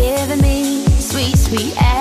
giving me sweet, sweet.